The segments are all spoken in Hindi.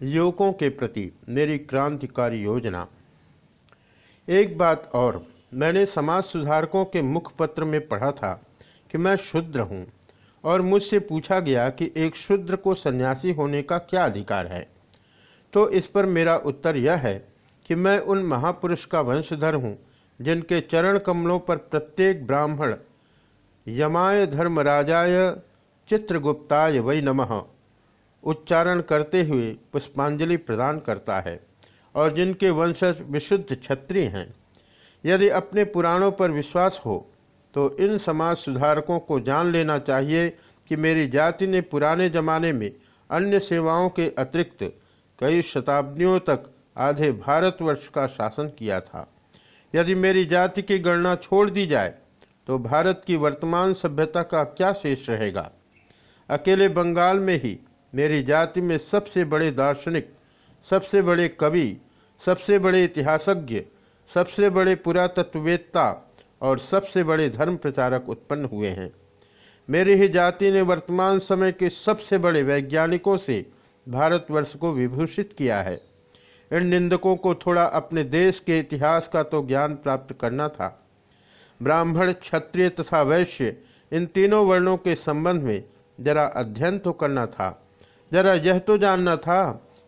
युवकों के प्रति मेरी क्रांतिकारी योजना। एक बात और, मैंने समाज सुधारकों के मुखपत्र में पढ़ा था कि मैं शुद्र हूँ और मुझसे पूछा गया कि एक शुद्र को सन्यासी होने का क्या अधिकार है। तो इस पर मेरा उत्तर यह है कि मैं उन महापुरुष का वंशधर हूँ जिनके चरण कमलों पर प्रत्येक ब्राह्मण, यमाय धर्मराजाय चित्रगुप्ताय वै नमः। उच्चारण करते हुए पुष्पांजलि प्रदान करता है और जिनके वंशज विशुद्ध क्षत्रिय हैं। यदि अपने पुराणों पर विश्वास हो तो इन समाज सुधारकों को जान लेना चाहिए कि मेरी जाति ने पुराने जमाने में अन्य सेवाओं के अतिरिक्त कई शताब्दियों तक आधे भारतवर्ष का शासन किया था। यदि मेरी जाति की गणना छोड़ दी जाए तो भारत की वर्तमान सभ्यता का क्या शेष रहेगा? अकेले बंगाल में ही मेरी जाति में सबसे बड़े दार्शनिक, सबसे बड़े कवि, सबसे बड़े इतिहासज्ञ, सबसे बड़े पुरातत्ववेत्ता और सबसे बड़े धर्म प्रचारक उत्पन्न हुए हैं। मेरी ही जाति ने वर्तमान समय के सबसे बड़े वैज्ञानिकों से भारतवर्ष को विभूषित किया है। इन निंदकों को थोड़ा अपने देश के इतिहास का तो ज्ञान प्राप्त करना था। ब्राह्मण, क्षत्रिय तथा वैश्य इन तीनों वर्णों के संबंध में जरा अध्ययन तो करना था। जरा यह तो जानना था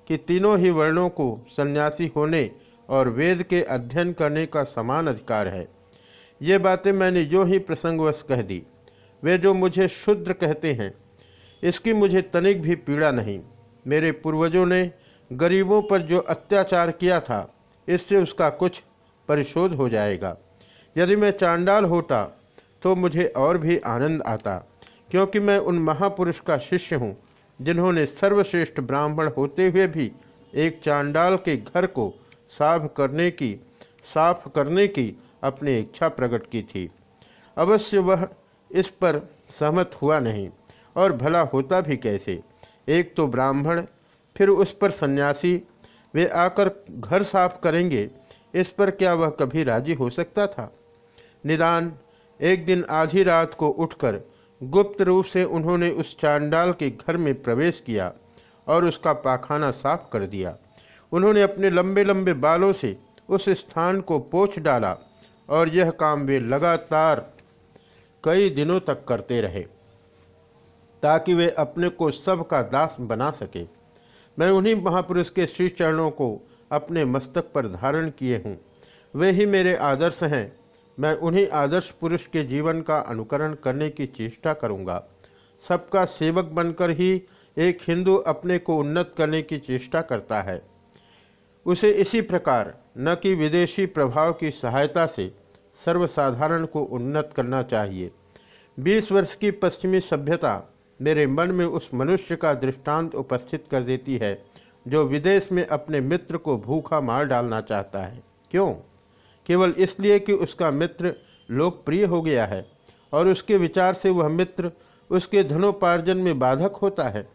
कि तीनों ही वर्णों को सन्यासी होने और वेद के अध्ययन करने का समान अधिकार है। ये बातें मैंने जो ही प्रसंगवश कह दी। वे जो मुझे शुद्र कहते हैं, इसकी मुझे तनिक भी पीड़ा नहीं। मेरे पूर्वजों ने गरीबों पर जो अत्याचार किया था, इससे उसका कुछ परिशोध हो जाएगा। यदि मैं चांडाल होता तो मुझे और भी आनंद आता, क्योंकि मैं उन महापुरुष का शिष्य हूँ जिन्होंने सर्वश्रेष्ठ ब्राह्मण होते हुए भी एक चांडाल के घर को साफ़ करने की, साफ़ करने की अपनी इच्छा प्रकट की थी। अवश्य वह इस पर सहमत हुआ नहीं, और भला होता भी कैसे? एक तो ब्राह्मण, फिर उस पर सन्यासी, वे आकर घर साफ़ करेंगे, इस पर क्या वह कभी राज़ी हो सकता था? निदान, एक दिन आधी रात को उठकर गुप्त रूप से उन्होंने उस चांडाल के घर में प्रवेश किया और उसका पाखाना साफ़ कर दिया। उन्होंने अपने लंबे लंबे बालों से उस स्थान को पोछ डाला और यह काम वे लगातार कई दिनों तक करते रहे, ताकि वे अपने को सब का दास बना सके। मैं उन्हीं महापुरुष के श्री चरणों को अपने मस्तक पर धारण किए हूँ। वे ही मेरे आदर्श हैं। मैं उन्हीं आदर्श पुरुष के जीवन का अनुकरण करने की चेष्टा करूँगा। सबका सेवक बनकर ही एक हिंदू अपने को उन्नत करने की चेष्टा करता है। उसे इसी प्रकार, न कि विदेशी प्रभाव की सहायता से सर्वसाधारण को उन्नत करना चाहिए। बीस वर्ष की पश्चिमी सभ्यता मेरे मन में उस मनुष्य का दृष्टांत उपस्थित कर देती है, जो विदेश में अपने मित्र को भूखा मार डालना चाहता है। क्यों? केवल इसलिए कि उसका मित्र लोकप्रिय हो गया है और उसके विचार से वह मित्र उसके धनोपार्जन में बाधक होता है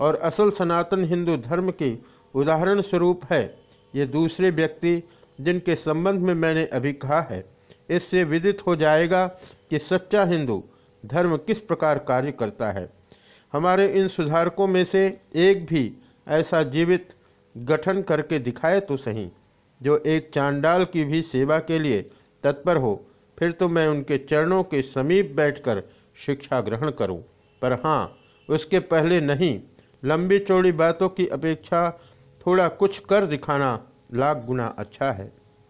और असल सनातन हिंदू धर्म के उदाहरण स्वरूप है। ये दूसरे व्यक्ति जिनके संबंध में मैंने अभी कहा है, इससे विदित हो जाएगा कि सच्चा हिंदू धर्म किस प्रकार कार्य करता है। हमारे इन सुधारकों में से एक भी ऐसा जीवित गठन करके दिखाए तो सही। जो एक चांडाल की भी सेवा के लिए तत्पर हो, फिर तो मैं उनके चरणों के समीप बैठकर शिक्षा ग्रहण करूँ। पर हाँ उसके पहले नहीं, लंबी चौड़ी बातों की अपेक्षा थोड़ा कुछ कर दिखाना लाख गुना अच्छा है